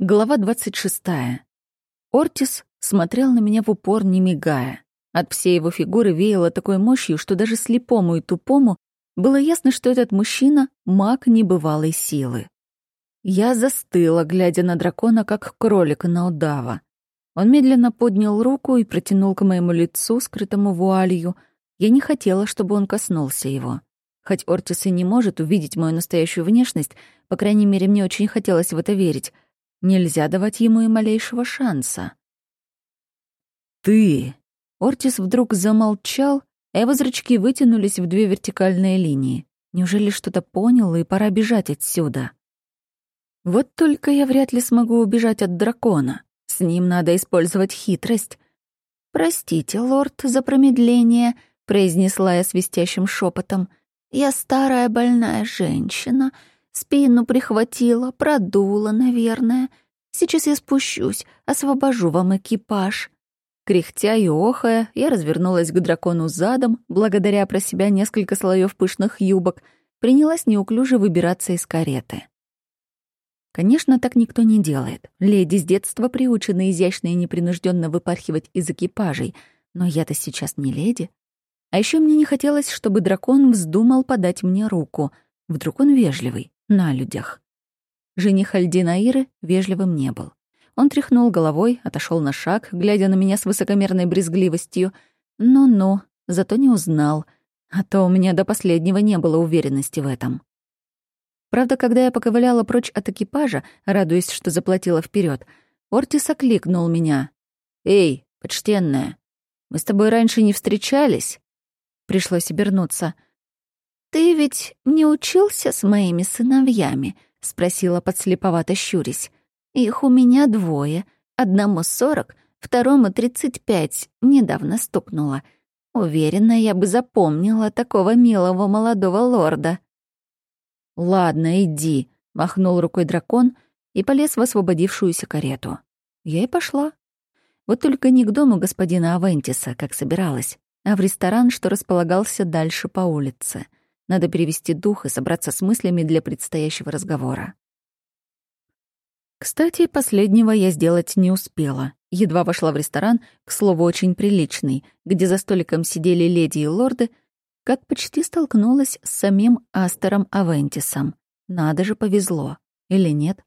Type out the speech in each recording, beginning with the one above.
Глава 26. Ортис смотрел на меня в упор, не мигая. От всей его фигуры веяло такой мощью, что даже слепому и тупому было ясно, что этот мужчина — маг небывалой силы. Я застыла, глядя на дракона, как кролик на удава. Он медленно поднял руку и протянул к моему лицу, скрытому вуалью. Я не хотела, чтобы он коснулся его. Хоть Ортис и не может увидеть мою настоящую внешность, по крайней мере, мне очень хотелось в это верить — Нельзя давать ему и малейшего шанса. «Ты!» Ортис вдруг замолчал, а его зрачки вытянулись в две вертикальные линии. Неужели что-то понял, и пора бежать отсюда? Вот только я вряд ли смогу убежать от дракона. С ним надо использовать хитрость. «Простите, лорд, за промедление», — произнесла я свистящим шепотом. «Я старая больная женщина, Спину прихватила, продула, наверное. Сейчас я спущусь, освобожу вам экипаж». Кряхтя и охая, я развернулась к дракону задом, благодаря про себя несколько слоев пышных юбок, принялась неуклюже выбираться из кареты. Конечно, так никто не делает. Леди с детства приучены изящно и непринужденно выпархивать из экипажей, но я-то сейчас не леди. А еще мне не хотелось, чтобы дракон вздумал подать мне руку. Вдруг он вежливый на людях. Жених Альдинаиры вежливым не был. Он тряхнул головой, отошел на шаг, глядя на меня с высокомерной брезгливостью. Ну-ну, зато не узнал. А то у меня до последнего не было уверенности в этом. Правда, когда я поковыляла прочь от экипажа, радуясь, что заплатила вперед, Ортис окликнул меня. «Эй, почтенная, мы с тобой раньше не встречались?» Пришлось обернуться — «Ты ведь не учился с моими сыновьями?» — спросила подслеповато щурясь. «Их у меня двое. Одному сорок, второму тридцать пять. Недавно стукнуло. Уверена, я бы запомнила такого милого молодого лорда». «Ладно, иди», — махнул рукой дракон и полез в освободившуюся карету. Я и пошла. Вот только не к дому господина Авентиса, как собиралась, а в ресторан, что располагался дальше по улице — надо перевести дух и собраться с мыслями для предстоящего разговора. Кстати, последнего я сделать не успела. Едва вошла в ресторан, к слову, очень приличный, где за столиком сидели леди и лорды, как почти столкнулась с самим Астером Авентисом. Надо же, повезло. Или нет?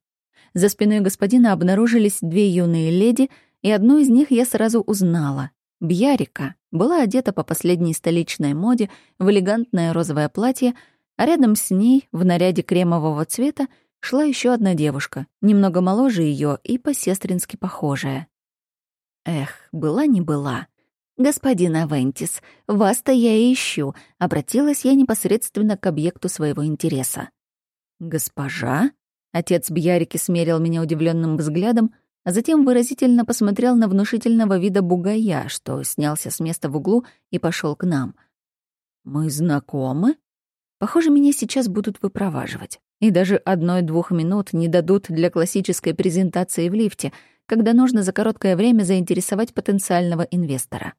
За спиной господина обнаружились две юные леди, и одну из них я сразу узнала. Бьярика была одета по последней столичной моде в элегантное розовое платье, а рядом с ней, в наряде кремового цвета, шла еще одна девушка, немного моложе ее и по-сестрински похожая. Эх, была не была. «Господин Авентис, вас-то я и ищу», — обратилась я непосредственно к объекту своего интереса. «Госпожа?» — отец Бьярики смерил меня удивленным взглядом, а затем выразительно посмотрел на внушительного вида бугая, что снялся с места в углу и пошел к нам. «Мы знакомы?» Похоже, меня сейчас будут выпроваживать. И даже одной-двух минут не дадут для классической презентации в лифте, когда нужно за короткое время заинтересовать потенциального инвестора.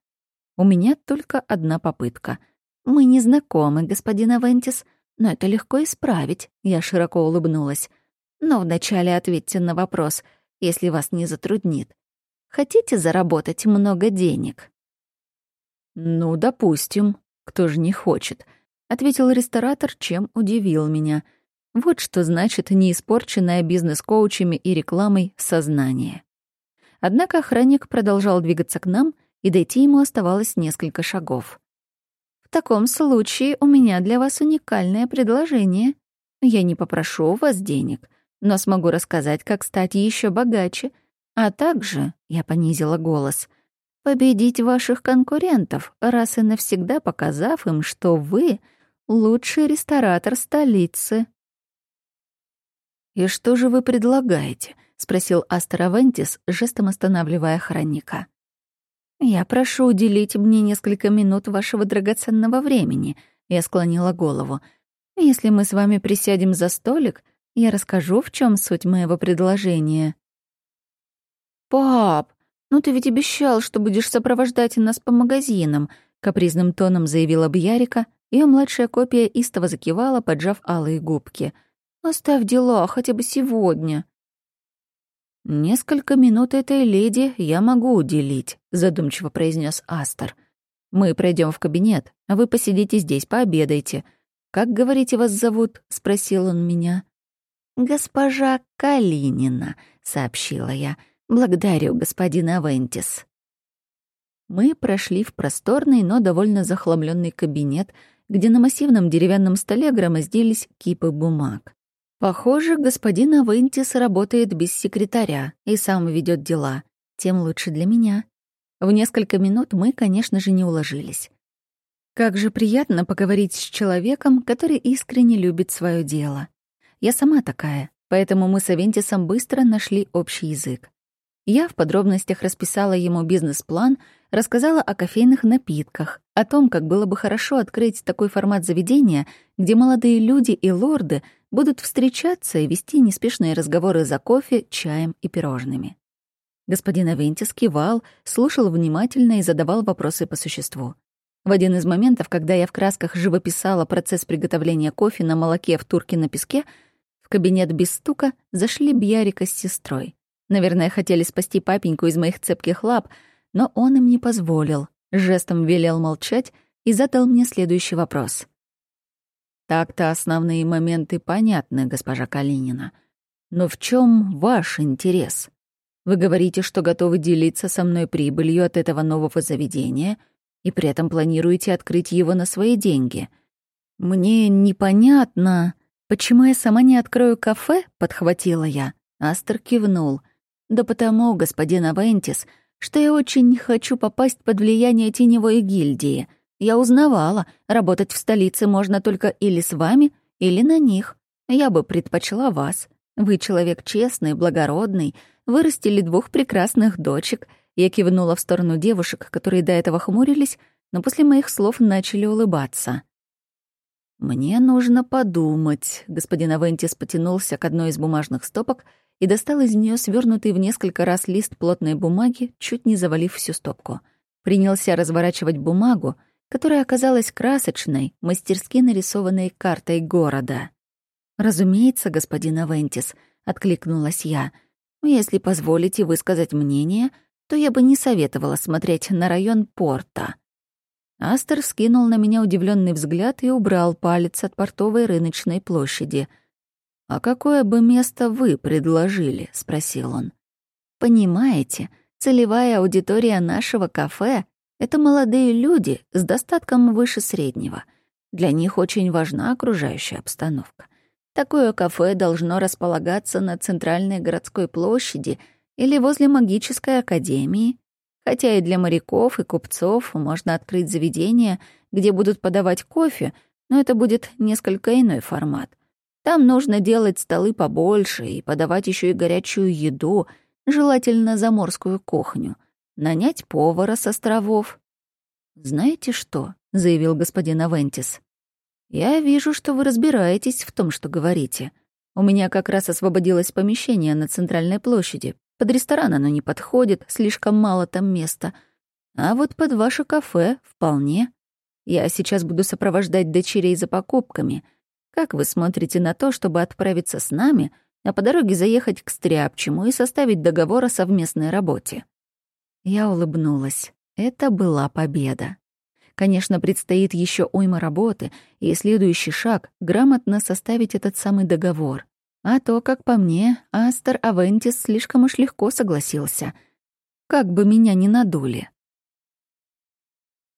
У меня только одна попытка. «Мы не знакомы, господин Авентис, но это легко исправить», — я широко улыбнулась. «Но вначале ответьте на вопрос — если вас не затруднит. Хотите заработать много денег?» «Ну, допустим. Кто же не хочет?» — ответил ресторатор, чем удивил меня. Вот что значит неиспорченное бизнес-коучами и рекламой сознание. Однако охранник продолжал двигаться к нам, и дойти ему оставалось несколько шагов. «В таком случае у меня для вас уникальное предложение. Я не попрошу у вас денег но смогу рассказать, как стать еще богаче, а также, я понизила голос, победить ваших конкурентов, раз и навсегда показав им, что вы лучший ресторатор столицы. «И что же вы предлагаете?» — спросил Астер Авентис, жестом останавливая охранника. «Я прошу уделить мне несколько минут вашего драгоценного времени», — я склонила голову. «Если мы с вами присядем за столик, я расскажу, в чем суть моего предложения. «Пап, ну ты ведь обещал, что будешь сопровождать нас по магазинам», — капризным тоном заявила Бьярика. Ее младшая копия истово закивала, поджав алые губки. «Оставь дела хотя бы сегодня». «Несколько минут этой леди я могу уделить», — задумчиво произнес Астер. «Мы пройдем в кабинет, а вы посидите здесь, пообедайте. Как, говорите, вас зовут?» — спросил он меня. «Госпожа Калинина», — сообщила я. «Благодарю, господин Авентис». Мы прошли в просторный, но довольно захламленный кабинет, где на массивном деревянном столе громоздились кипы бумаг. Похоже, господин Авентис работает без секретаря и сам ведет дела. Тем лучше для меня. В несколько минут мы, конечно же, не уложились. Как же приятно поговорить с человеком, который искренне любит свое дело. Я сама такая, поэтому мы с Авентисом быстро нашли общий язык. Я в подробностях расписала ему бизнес-план, рассказала о кофейных напитках, о том, как было бы хорошо открыть такой формат заведения, где молодые люди и лорды будут встречаться и вести неспешные разговоры за кофе, чаем и пирожными. Господин Авентис кивал, слушал внимательно и задавал вопросы по существу. В один из моментов, когда я в красках живописала процесс приготовления кофе на молоке в турке на песке, кабинет без стука зашли Бьярика с сестрой. Наверное, хотели спасти папеньку из моих цепких лап, но он им не позволил, жестом велел молчать и задал мне следующий вопрос. «Так-то основные моменты понятны, госпожа Калинина. Но в чем ваш интерес? Вы говорите, что готовы делиться со мной прибылью от этого нового заведения и при этом планируете открыть его на свои деньги. Мне непонятно, почему я сама не открою кафе?» — подхватила я. Астер кивнул — да потому, господин Авентис, что я очень не хочу попасть под влияние теневой гильдии. Я узнавала, работать в столице можно только или с вами, или на них. Я бы предпочла вас. Вы человек честный, благородный, вырастили двух прекрасных дочек. Я кивнула в сторону девушек, которые до этого хмурились, но после моих слов начали улыбаться. «Мне нужно подумать», — господин Авентис потянулся к одной из бумажных стопок — и достал из нее свернутый в несколько раз лист плотной бумаги, чуть не завалив всю стопку. Принялся разворачивать бумагу, которая оказалась красочной, мастерски нарисованной картой города. «Разумеется, господин Авентис», — откликнулась я. «Если позволите высказать мнение, то я бы не советовала смотреть на район порта». Астер скинул на меня удивленный взгляд и убрал палец от портовой рыночной площади — «А какое бы место вы предложили?» — спросил он. «Понимаете, целевая аудитория нашего кафе — это молодые люди с достатком выше среднего. Для них очень важна окружающая обстановка. Такое кафе должно располагаться на центральной городской площади или возле магической академии, хотя и для моряков и купцов можно открыть заведение, где будут подавать кофе, но это будет несколько иной формат. Там нужно делать столы побольше и подавать еще и горячую еду, желательно заморскую кухню, нанять повара с островов. «Знаете что?» — заявил господин Авентис. «Я вижу, что вы разбираетесь в том, что говорите. У меня как раз освободилось помещение на центральной площади. Под ресторан оно не подходит, слишком мало там места. А вот под ваше кафе вполне. Я сейчас буду сопровождать дочерей за покупками — как вы смотрите на то, чтобы отправиться с нами, а по дороге заехать к Стряпчему и составить договор о совместной работе?» Я улыбнулась. Это была победа. Конечно, предстоит еще уйма работы, и следующий шаг — грамотно составить этот самый договор. А то, как по мне, Астер Авентис слишком уж легко согласился. Как бы меня ни надули.